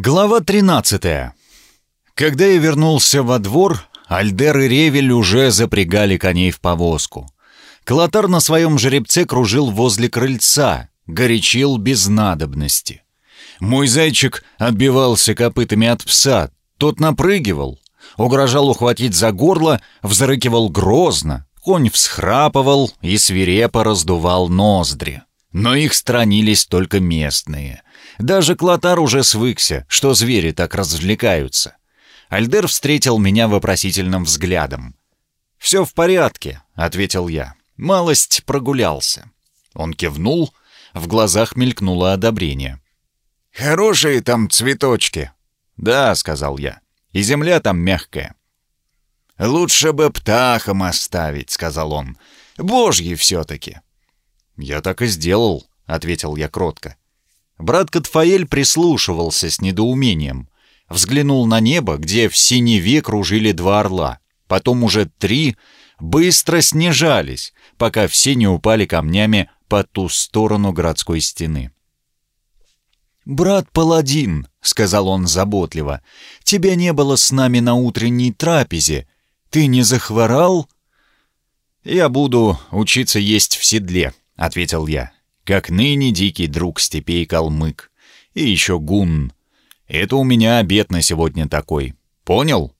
Глава 13. Когда я вернулся во двор, Альдер и Ревель уже запрягали коней в повозку. Клотар на своем жеребце кружил возле крыльца, горячил без надобности. Мой зайчик отбивался копытами от пса, тот напрыгивал, угрожал ухватить за горло, взрыкивал грозно, конь всхрапывал и свирепо раздувал ноздри. Но их странились только местные. Даже Клотар уже свыкся, что звери так развлекаются. Альдер встретил меня вопросительным взглядом. «Все в порядке», — ответил я. «Малость прогулялся». Он кивнул, в глазах мелькнуло одобрение. «Хорошие там цветочки». «Да», — сказал я, — «и земля там мягкая». «Лучше бы птахам оставить», — сказал он. «Божьи все-таки». «Я так и сделал», — ответил я кротко. Брат Катфаэль прислушивался с недоумением. Взглянул на небо, где в синеве кружили два орла. Потом уже три быстро снижались, пока все не упали камнями по ту сторону городской стены. «Брат Паладин», — сказал он заботливо, — «тебя не было с нами на утренней трапезе. Ты не захворал?» «Я буду учиться есть в седле», — ответил я, как ныне дикий друг степей калмык. И еще гун. Это у меня обед на сегодня такой. Понял?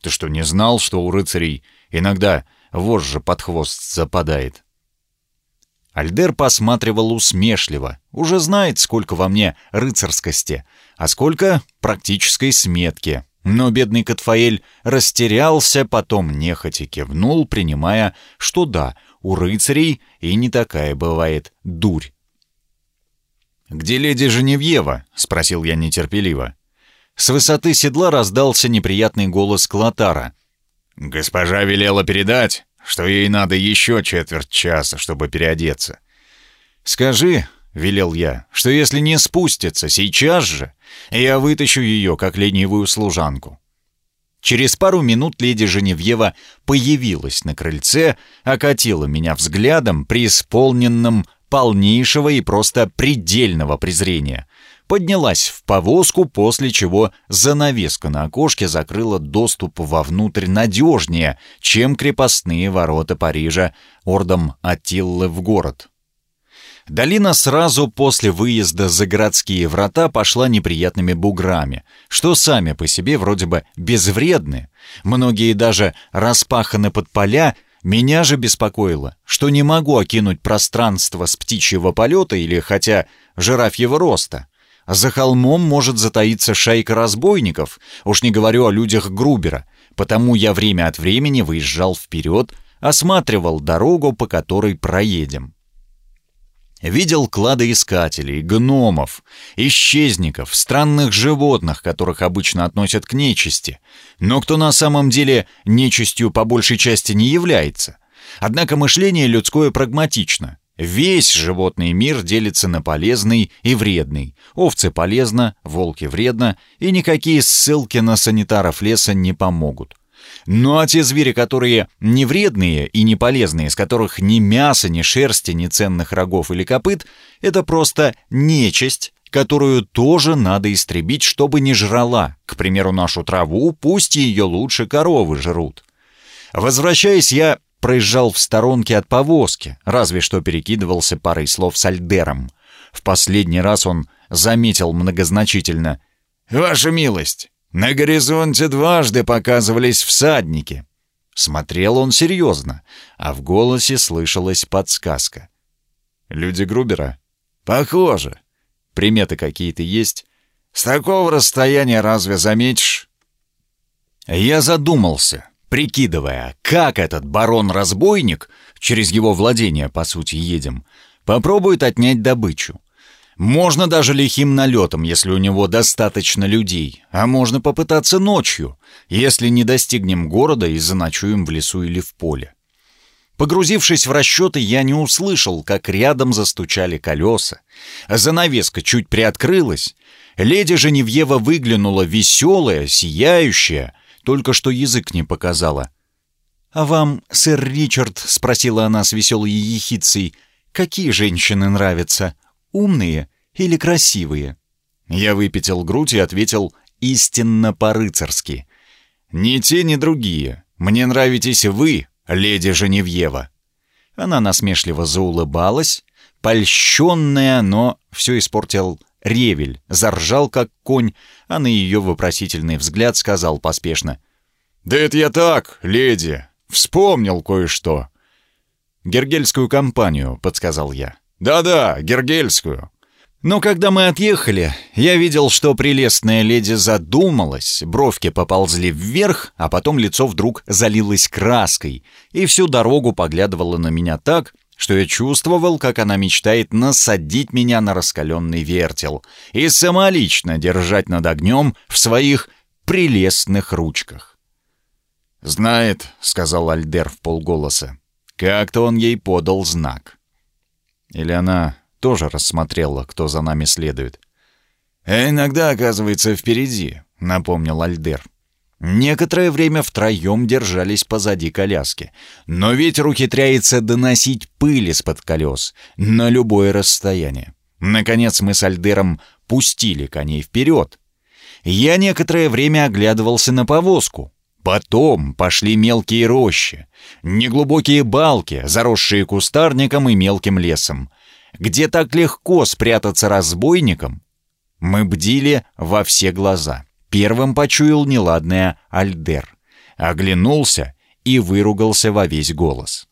Ты что, не знал, что у рыцарей иногда вожжа под хвост западает? Альдер посматривал усмешливо. Уже знает, сколько во мне рыцарскости, а сколько практической сметки. Но бедный Катфаэль растерялся, потом нехотя кивнул, принимая, что да, у рыцарей и не такая бывает дурь. «Где леди Женевьева?» — спросил я нетерпеливо. С высоты седла раздался неприятный голос Клотара. «Госпожа велела передать, что ей надо еще четверть часа, чтобы переодеться». «Скажи», — велел я, — «что если не спустится сейчас же, я вытащу ее, как ленивую служанку». Через пару минут леди Женевьева появилась на крыльце, окатила меня взглядом, преисполненным полнейшего и просто предельного презрения. Поднялась в повозку, после чего занавеска на окошке закрыла доступ вовнутрь надежнее, чем крепостные ворота Парижа ордом Атиллы в город. Долина сразу после выезда за городские врата пошла неприятными буграми, что сами по себе вроде бы безвредны. Многие даже распаханы под поля, меня же беспокоило, что не могу окинуть пространство с птичьего полета или хотя жирафьего роста. За холмом может затаиться шайка разбойников, уж не говорю о людях Грубера, потому я время от времени выезжал вперед, осматривал дорогу, по которой проедем. Видел кладоискателей, гномов, исчезников, странных животных, которых обычно относят к нечисти, но кто на самом деле нечистью по большей части не является. Однако мышление людское прагматично. Весь животный мир делится на полезный и вредный. Овцы полезно, волки вредно, и никакие ссылки на санитаров леса не помогут. Ну а те звери, которые не вредные и не полезные, с которых ни мяса, ни шерсти, ни ценных рогов или копыт, это просто нечисть, которую тоже надо истребить, чтобы не жрала. К примеру, нашу траву, пусть ее лучше коровы жрут. Возвращаясь, я проезжал в сторонке от повозки, разве что перекидывался парой слов с Альдером. В последний раз он заметил многозначительно «Ваша милость, на горизонте дважды показывались всадники. Смотрел он серьезно, а в голосе слышалась подсказка. «Люди Грубера?» «Похоже. Приметы какие-то есть. С такого расстояния разве заметишь?» Я задумался, прикидывая, как этот барон-разбойник, через его владение, по сути, едем, попробует отнять добычу. Можно даже лихим налетом, если у него достаточно людей, а можно попытаться ночью, если не достигнем города и заночуем в лесу или в поле. Погрузившись в расчеты, я не услышал, как рядом застучали колеса. Занавеска чуть приоткрылась. Леди Женевьева выглянула веселая, сияющая, только что язык не показала. «А вам, сэр Ричард, — спросила она с веселой ехицей, — какие женщины нравятся? умные или красивые?» Я выпятил грудь и ответил истинно по-рыцарски. «Ни те, ни другие. Мне нравитесь вы, леди Женевьева». Она насмешливо заулыбалась, польщенная, но все испортил Ревель, заржал как конь, а на ее вопросительный взгляд сказал поспешно. «Да это я так, леди, вспомнил кое-что». «Гергельскую компанию», — подсказал я. «Да-да, Гергельскую». Но когда мы отъехали, я видел, что прелестная леди задумалась, бровки поползли вверх, а потом лицо вдруг залилось краской, и всю дорогу поглядывала на меня так, что я чувствовал, как она мечтает насадить меня на раскаленный вертел и самолично держать над огнем в своих прелестных ручках. «Знает», — сказал Альдер в полголоса. Как-то он ей подал знак. Или она тоже рассмотрела, кто за нами следует. «А иногда оказывается впереди», — напомнил Альдер. Некоторое время втроем держались позади коляски, но ветер ухитряется доносить пыль из-под колес на любое расстояние. Наконец мы с Альдером пустили коней вперед. Я некоторое время оглядывался на повозку. Потом пошли мелкие рощи, неглубокие балки, заросшие кустарником и мелким лесом где так легко спрятаться разбойникам, мы бдили во все глаза. Первым почуял неладное Альдер. Оглянулся и выругался во весь голос.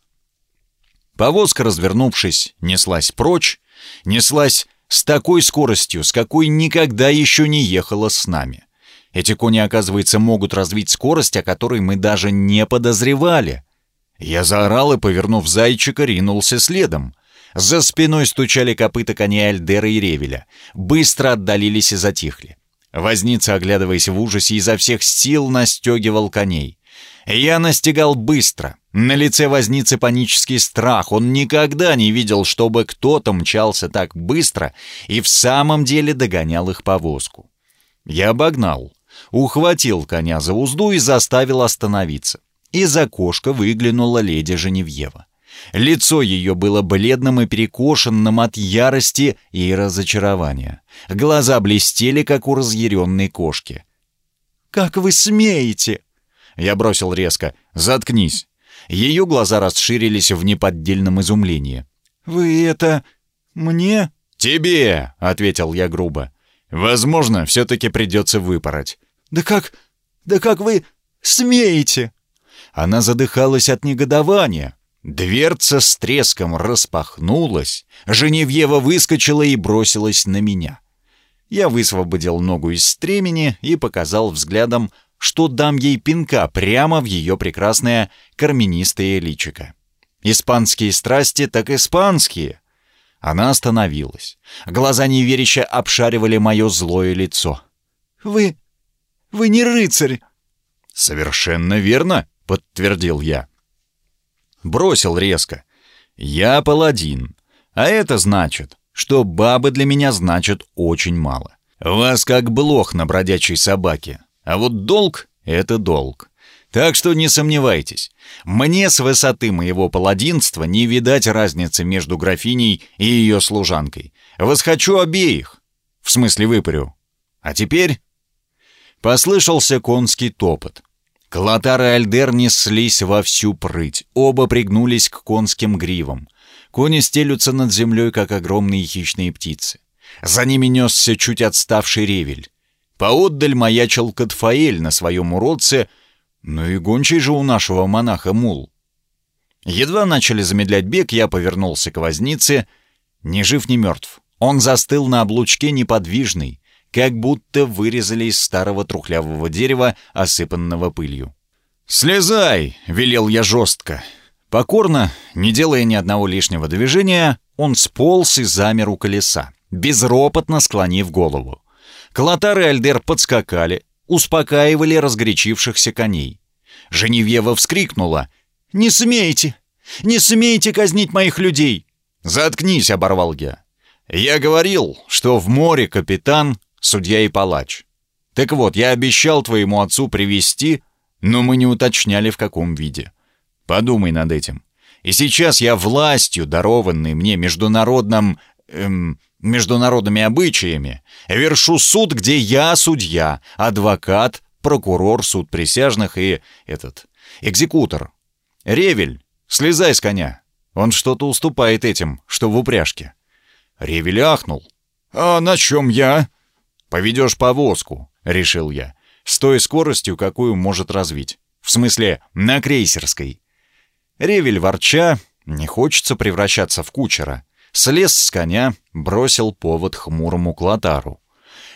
Повозка, развернувшись, неслась прочь, неслась с такой скоростью, с какой никогда еще не ехала с нами. Эти кони, оказывается, могут развить скорость, о которой мы даже не подозревали. Я заорал и, повернув зайчика, ринулся следом. За спиной стучали копыта коней Альдера и Ревеля. Быстро отдалились и затихли. Возница, оглядываясь в ужасе, изо всех сил настегивал коней. Я настигал быстро. На лице возницы панический страх. Он никогда не видел, чтобы кто-то мчался так быстро и в самом деле догонял их повозку. Я обогнал, ухватил коня за узду и заставил остановиться. Из окошка выглянула леди Женевьева. Лицо ее было бледным и перекошенным от ярости и разочарования. Глаза блестели, как у разъяренной кошки. «Как вы смеете?» Я бросил резко. «Заткнись!» Ее глаза расширились в неподдельном изумлении. «Вы это... мне?» «Тебе!» — ответил я грубо. «Возможно, все-таки придется выпороть». «Да как... да как вы смеете?» Она задыхалась от негодования. Дверца с треском распахнулась, Женевьева выскочила и бросилась на меня. Я высвободил ногу из стремени и показал взглядом, что дам ей пинка прямо в ее прекрасное карминистое личико. Испанские страсти так испанские. Она остановилась. Глаза неверяще обшаривали мое злое лицо. «Вы... вы не рыцарь!» «Совершенно верно», — подтвердил я. Бросил резко. «Я паладин. А это значит, что бабы для меня значат очень мало. Вас как блох на бродячей собаке. А вот долг — это долг. Так что не сомневайтесь, мне с высоты моего паладинства не видать разницы между графиней и ее служанкой. Восхочу обеих. В смысле выпарю. А теперь...» Послышался конский топот. Клотар и Альдер неслись во всю прыть. Оба пригнулись к конским гривам. Кони стелются над землей, как огромные хищные птицы. За ними несся чуть отставший ревель. Поотдаль маячил Катфаэль на своем уродце, ну и гончий же у нашего монаха мул. Едва начали замедлять бег, я повернулся к вознице, ни жив, ни мертв. Он застыл на облучке неподвижный, как будто вырезали из старого трухлявого дерева, осыпанного пылью. «Слезай!» — велел я жестко. Покорно, не делая ни одного лишнего движения, он сполз и замер у колеса, безропотно склонив голову. Клотар и Альдер подскакали, успокаивали разгорячившихся коней. Женевьева вскрикнула. «Не смейте! Не смейте казнить моих людей!» «Заткнись!» — оборвал я. «Я говорил, что в море капитан судья и палач. Так вот, я обещал твоему отцу привести, но мы не уточняли в каком виде. Подумай над этим. И сейчас я властью, дарованной мне международным... Эм, международными обычаями, вершу суд, где я судья, адвокат, прокурор, суд присяжных и этот, экзекутор. Ревель, слезай с коня. Он что-то уступает этим, что в упряжке. Ревель ахнул. «А на чем я?» «Поведешь повозку», — решил я, с той скоростью, какую может развить. В смысле, на крейсерской. Ревель ворча, не хочется превращаться в кучера, слез с коня, бросил повод хмурому Клотару.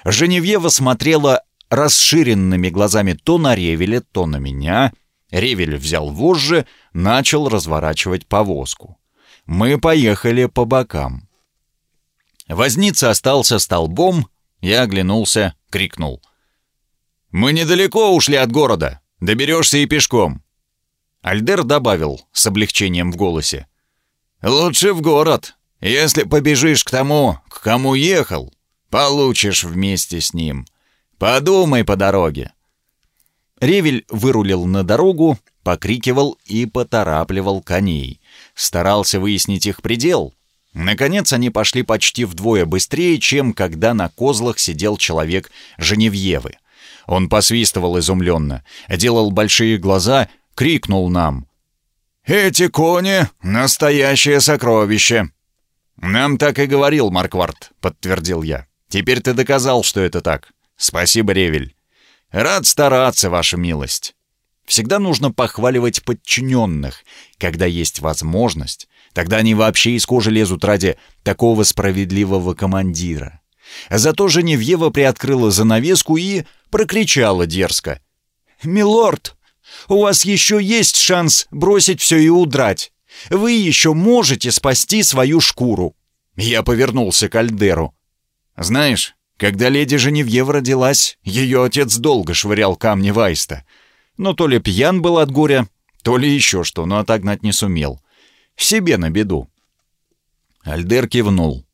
Женевьева смотрела расширенными глазами то на Ревеля, то на меня. Ревель взял вожжи, начал разворачивать повозку. Мы поехали по бокам. Возница остался столбом, я оглянулся, крикнул. «Мы недалеко ушли от города, доберешься и пешком». Альдер добавил с облегчением в голосе. «Лучше в город. Если побежишь к тому, к кому ехал, получишь вместе с ним. Подумай по дороге». Ревель вырулил на дорогу, покрикивал и поторапливал коней. Старался выяснить их предел. Наконец они пошли почти вдвое быстрее, чем когда на козлах сидел человек Женевьевы. Он посвистывал изумленно, делал большие глаза, крикнул нам. «Эти кони — настоящее сокровище!» «Нам так и говорил Марквард», — подтвердил я. «Теперь ты доказал, что это так. Спасибо, Ревель. Рад стараться, ваша милость». Всегда нужно похваливать подчиненных, когда есть возможность. Тогда они вообще из кожи лезут ради такого справедливого командира. Зато Женевьева приоткрыла занавеску и прокричала дерзко. «Милорд, у вас еще есть шанс бросить все и удрать. Вы еще можете спасти свою шкуру». Я повернулся к Альдеру. «Знаешь, когда леди Женевьева родилась, ее отец долго швырял камни Вайста. Но то ли пьян был от горя, то ли еще что, но отогнать не сумел. Себе на беду». Альдер кивнул.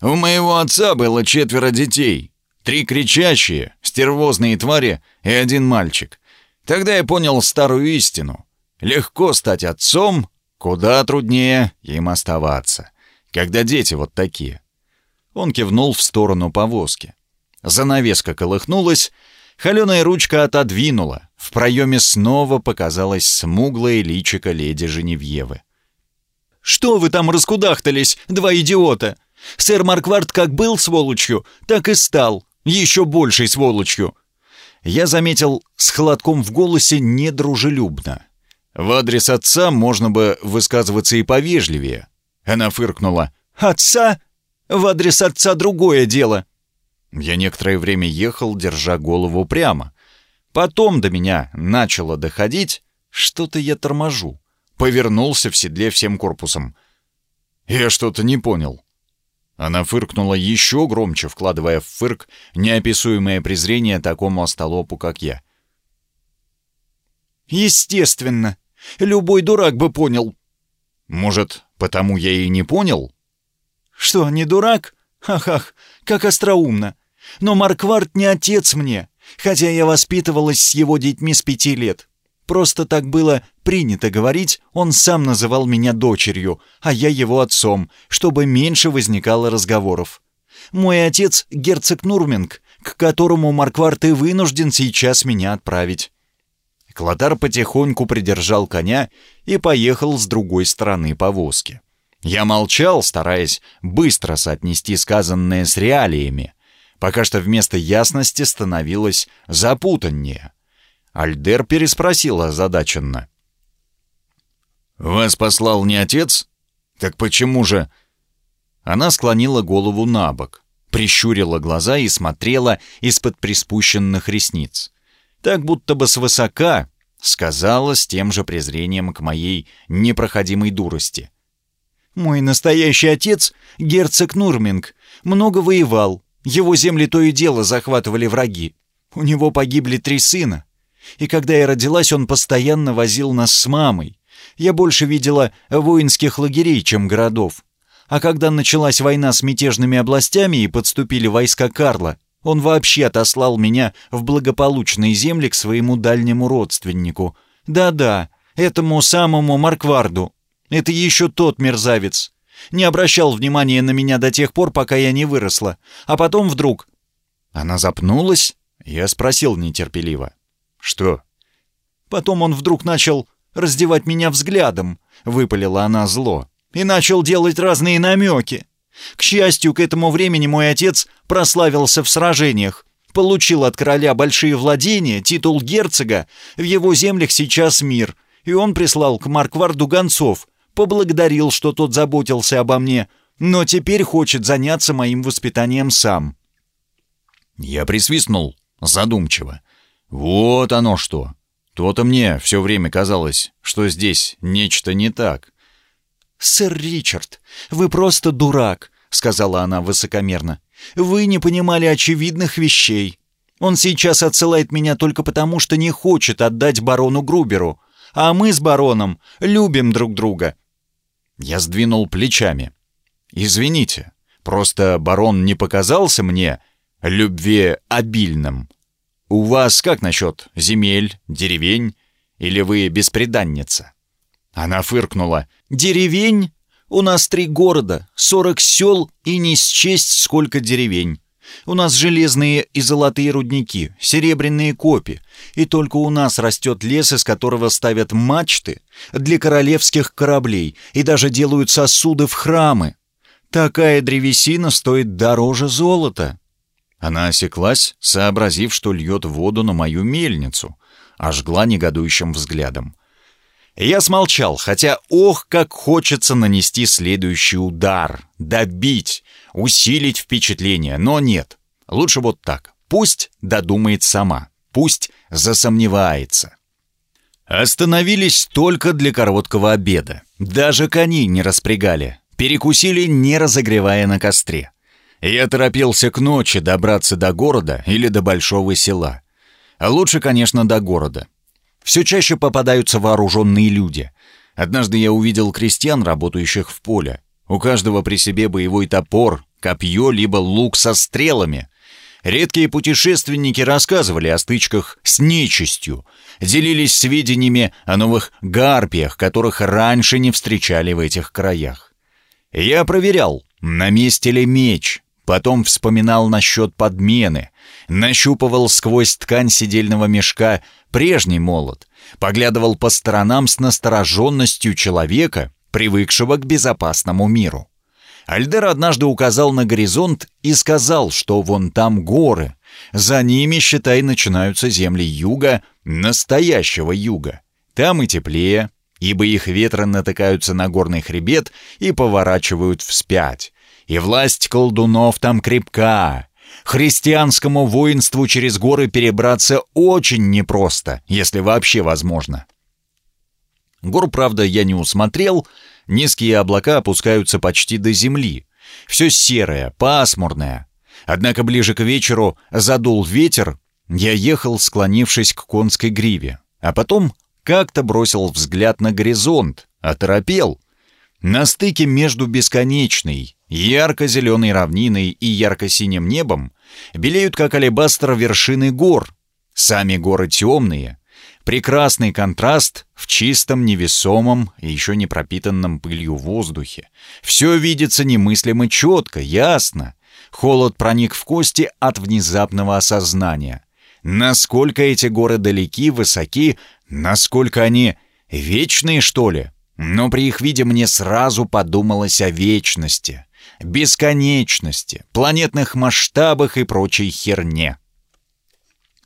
«У моего отца было четверо детей. Три кричащие, стервозные твари и один мальчик. Тогда я понял старую истину. Легко стать отцом, куда труднее им оставаться. Когда дети вот такие. Он кивнул в сторону повозки. Занавеска колыхнулась, холеная ручка отодвинула. В проеме снова показалась смуглая личико леди Женевьевы. «Что вы там раскудахтались, два идиота? Сэр Марквард как был сволочью, так и стал, еще большей сволочью я заметил с холодком в голосе недружелюбно. В адрес отца можно бы высказываться и повежливее. Она фыркнула. «Отца? В адрес отца другое дело». Я некоторое время ехал, держа голову прямо. Потом до меня начало доходить, что-то я торможу. Повернулся в седле всем корпусом. Я что-то не понял. Она фыркнула еще громче, вкладывая в фырк неописуемое презрение такому остолопу, как я. «Естественно. Любой дурак бы понял». «Может, потому я и не понял?» «Что, не дурак? Ах-ах, как остроумно. Но Марквард не отец мне, хотя я воспитывалась с его детьми с пяти лет. Просто так было принято говорить, он сам называл меня дочерью, а я его отцом, чтобы меньше возникало разговоров. Мой отец — герцог Нурминг, к которому Маркварт и вынужден сейчас меня отправить». Клотар потихоньку придержал коня и поехал с другой стороны повозки. Я молчал, стараясь быстро соотнести сказанное с реалиями, пока что вместо ясности становилось запутаннее. Альдер переспросил озадаченно. «Вас послал не отец? Так почему же...» Она склонила голову на бок, прищурила глаза и смотрела из-под приспущенных ресниц. Так будто бы свысока сказала с тем же презрением к моей непроходимой дурости. «Мой настоящий отец, герцог Нурминг, много воевал. Его земли то и дело захватывали враги. У него погибли три сына. И когда я родилась, он постоянно возил нас с мамой. Я больше видела воинских лагерей, чем городов. А когда началась война с мятежными областями и подступили войска Карла, он вообще отослал меня в благополучные земли к своему дальнему родственнику. Да-да, этому самому Маркварду. Это еще тот мерзавец. Не обращал внимания на меня до тех пор, пока я не выросла. А потом вдруг... Она запнулась. Я спросил нетерпеливо. «Что?» Потом он вдруг начал раздевать меня взглядом, выпалила она зло, и начал делать разные намеки. К счастью, к этому времени мой отец прославился в сражениях, получил от короля большие владения, титул герцога, в его землях сейчас мир, и он прислал к Маркварду гонцов, поблагодарил, что тот заботился обо мне, но теперь хочет заняться моим воспитанием сам. Я присвистнул задумчиво. Вот оно что. То-то мне все время казалось, что здесь нечто не так. «Сэр Ричард, вы просто дурак», — сказала она высокомерно. «Вы не понимали очевидных вещей. Он сейчас отсылает меня только потому, что не хочет отдать барону Груберу, а мы с бароном любим друг друга». Я сдвинул плечами. «Извините, просто барон не показался мне любви обильным. «У вас как насчет земель, деревень? Или вы беспреданница?» Она фыркнула. «Деревень? У нас три города, сорок сел и не счесть сколько деревень. У нас железные и золотые рудники, серебряные копи, и только у нас растет лес, из которого ставят мачты для королевских кораблей и даже делают сосуды в храмы. Такая древесина стоит дороже золота». Она осеклась, сообразив, что льет воду на мою мельницу, ожгла негодующим взглядом. Я смолчал, хотя ох, как хочется нанести следующий удар, добить, усилить впечатление, но нет. Лучше вот так. Пусть додумает сама, пусть засомневается. Остановились только для короткого обеда. Даже коней не распрягали. Перекусили, не разогревая на костре. Я торопился к ночи добраться до города или до большого села. А лучше, конечно, до города. Все чаще попадаются вооруженные люди. Однажды я увидел крестьян, работающих в поле. У каждого при себе боевой топор, копье, либо лук со стрелами. Редкие путешественники рассказывали о стычках с нечистью, делились сведениями о новых гарпиях, которых раньше не встречали в этих краях. Я проверял, на месте ли меч, Потом вспоминал насчет подмены, нащупывал сквозь ткань сидельного мешка прежний молот, поглядывал по сторонам с настороженностью человека, привыкшего к безопасному миру. Альдер однажды указал на горизонт и сказал, что вон там горы. За ними, считай, начинаются земли юга, настоящего юга. Там и теплее, ибо их ветры натыкаются на горный хребет и поворачивают вспять и власть колдунов там крепка. Христианскому воинству через горы перебраться очень непросто, если вообще возможно. Гор, правда, я не усмотрел, низкие облака опускаются почти до земли. Все серое, пасмурное. Однако ближе к вечеру задул ветер, я ехал, склонившись к конской гриве, а потом как-то бросил взгляд на горизонт, оторопел. На стыке между бесконечной, Ярко-зеленой равниной и ярко-синим небом белеют, как алебастр, вершины гор. Сами горы темные. Прекрасный контраст в чистом, невесомом и еще не пропитанном пылью воздухе. Все видится немыслимо четко, ясно. Холод проник в кости от внезапного осознания. Насколько эти горы далеки, высоки, насколько они вечные, что ли? Но при их виде мне сразу подумалось о вечности бесконечности, планетных масштабах и прочей херне.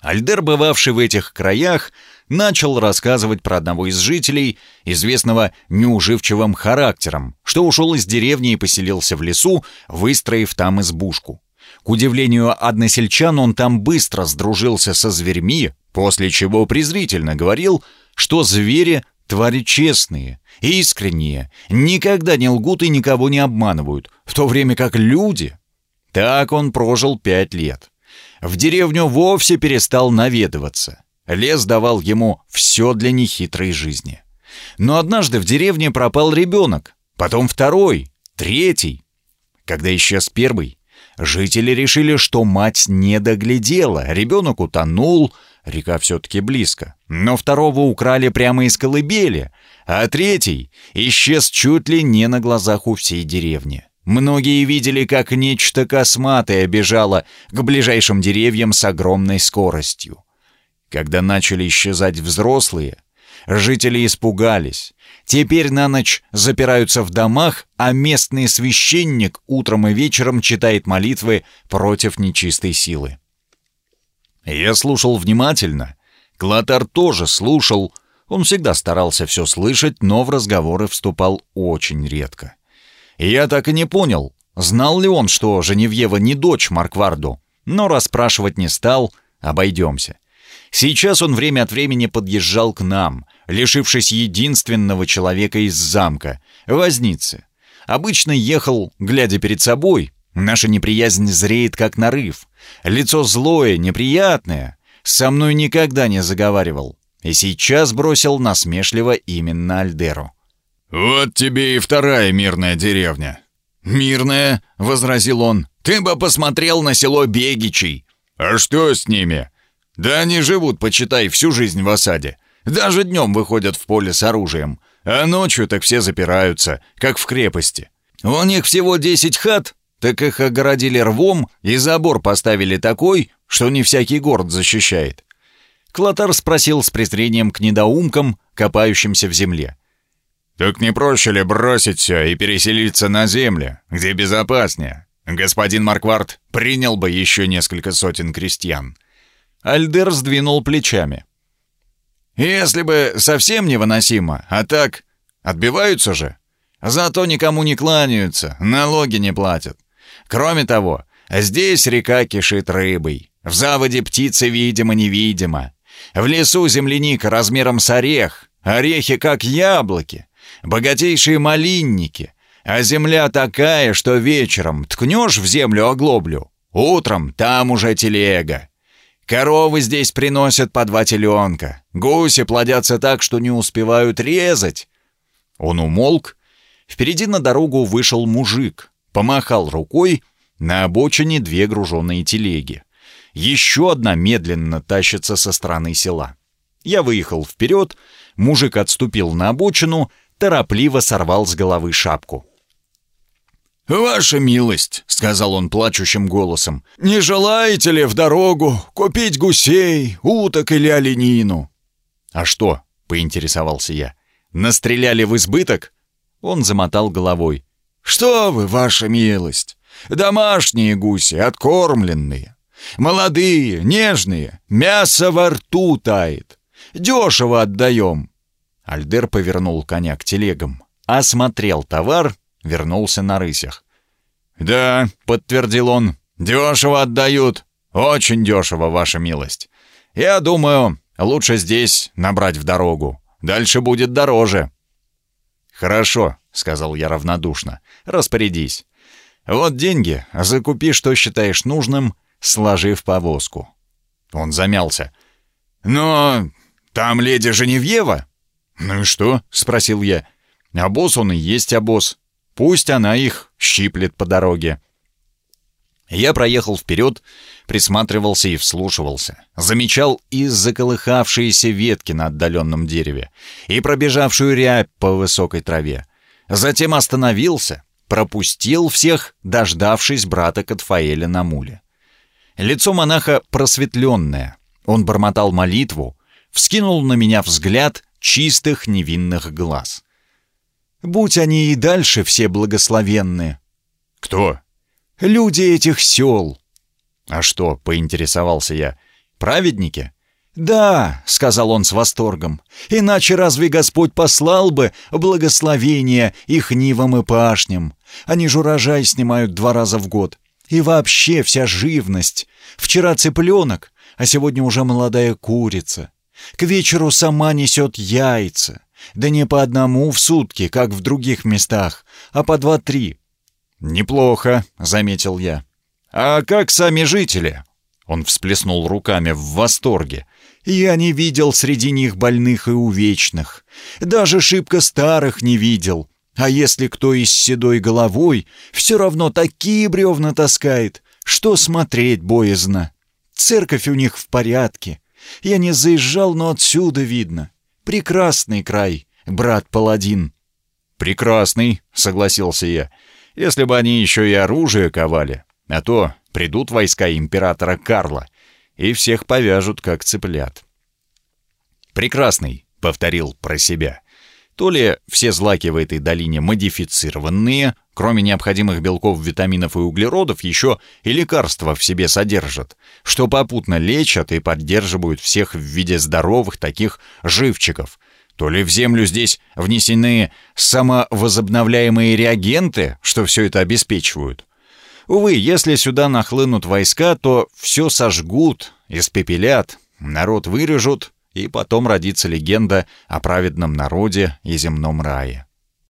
Альдер, бывавший в этих краях, начал рассказывать про одного из жителей, известного неуживчивым характером, что ушел из деревни и поселился в лесу, выстроив там избушку. К удивлению односельчан, он там быстро сдружился со зверьми, после чего презрительно говорил, что звери — твари честные, искренние, никогда не лгут и никого не обманывают, в то время как люди... Так он прожил пять лет. В деревню вовсе перестал наведываться. Лес давал ему все для нехитрой жизни. Но однажды в деревне пропал ребенок, потом второй, третий. Когда исчез первый, жители решили, что мать не доглядела, ребенок утонул, Река все-таки близко. Но второго украли прямо из колыбели, а третий исчез чуть ли не на глазах у всей деревни. Многие видели, как нечто косматое бежало к ближайшим деревьям с огромной скоростью. Когда начали исчезать взрослые, жители испугались. Теперь на ночь запираются в домах, а местный священник утром и вечером читает молитвы против нечистой силы. Я слушал внимательно. Клотар тоже слушал. Он всегда старался все слышать, но в разговоры вступал очень редко. я так и не понял, знал ли он, что Женевьева не дочь Маркварду, но расспрашивать не стал, обойдемся. Сейчас он время от времени подъезжал к нам, лишившись единственного человека из замка, возницы. Обычно ехал, глядя перед собой, Наша неприязнь зреет, как нарыв. Лицо злое, неприятное. Со мной никогда не заговаривал. И сейчас бросил насмешливо именно Альдеру. «Вот тебе и вторая мирная деревня». «Мирная?» — возразил он. «Ты бы посмотрел на село Бегичей». «А что с ними?» «Да они живут, почитай, всю жизнь в осаде. Даже днем выходят в поле с оружием, а ночью так все запираются, как в крепости. У них всего десять хат, так их огородили рвом и забор поставили такой, что не всякий город защищает. Клотар спросил с презрением к недоумкам, копающимся в земле. «Так не проще ли бросить все и переселиться на землю, где безопаснее? Господин Марквард принял бы еще несколько сотен крестьян». Альдер сдвинул плечами. «Если бы совсем невыносимо, а так отбиваются же. Зато никому не кланяются, налоги не платят. Кроме того, здесь река кишит рыбой. В заводе птицы видимо-невидимо. В лесу земляника размером с орех, орехи как яблоки, богатейшие малинники, а земля такая, что вечером ткнешь в землю оглоблю, утром там уже телега. Коровы здесь приносят по два теленка, гуси плодятся так, что не успевают резать. Он умолк. Впереди на дорогу вышел мужик, Помахал рукой, на обочине две груженные телеги. Еще одна медленно тащится со стороны села. Я выехал вперед, мужик отступил на обочину, торопливо сорвал с головы шапку. «Ваша милость», — сказал он плачущим голосом, — «не желаете ли в дорогу купить гусей, уток или оленину?» «А что?» — поинтересовался я. «Настреляли в избыток?» Он замотал головой. «Что вы, ваша милость! Домашние гуси, откормленные. Молодые, нежные, мясо во рту тает. Дешево отдаем». Альдер повернул коня к телегам, осмотрел товар, вернулся на рысях. «Да», — подтвердил он, — «дешево отдают. Очень дешево, ваша милость. Я думаю, лучше здесь набрать в дорогу. Дальше будет дороже». «Хорошо», — сказал я равнодушно. «Распорядись. Вот деньги, закупи, что считаешь нужным, сложив повозку». Он замялся. «Но там леди Женевьева?» «Ну и что?» — спросил я. «Обоз он и есть обоз. Пусть она их щиплет по дороге». Я проехал вперед, присматривался и вслушивался. Замечал и заколыхавшиеся ветки на отдаленном дереве, и пробежавшую рябь по высокой траве. Затем остановился, пропустил всех, дождавшись брата Катфаэля на муле. Лицо монаха просветленное. Он бормотал молитву, вскинул на меня взгляд чистых невинных глаз. «Будь они и дальше все благословенны». «Кто?» «Люди этих сел». «А что?» — поинтересовался я. «Праведники?» «Да», — сказал он с восторгом, — «иначе разве Господь послал бы благословение их нивам и пашням? Они же урожай снимают два раза в год. И вообще вся живность. Вчера цыпленок, а сегодня уже молодая курица. К вечеру сама несет яйца. Да не по одному в сутки, как в других местах, а по два-три». «Неплохо», — заметил я. «А как сами жители?» Он всплеснул руками в восторге. Я не видел среди них больных и увечных. Даже шибко старых не видел. А если кто и с седой головой, все равно такие бревна таскает, что смотреть боязно. Церковь у них в порядке. Я не заезжал, но отсюда видно. Прекрасный край, брат Паладин». «Прекрасный», — согласился я. «Если бы они еще и оружие ковали, а то придут войска императора Карла и всех повяжут, как цыплят». «Прекрасный», — повторил про себя. То ли все злаки в этой долине модифицированные, кроме необходимых белков, витаминов и углеродов, еще и лекарства в себе содержат, что попутно лечат и поддерживают всех в виде здоровых таких живчиков. То ли в землю здесь внесены самовозобновляемые реагенты, что все это обеспечивают. Увы, если сюда нахлынут войска, то все сожгут, испепелят, народ вырежут, и потом родится легенда о праведном народе и земном рае.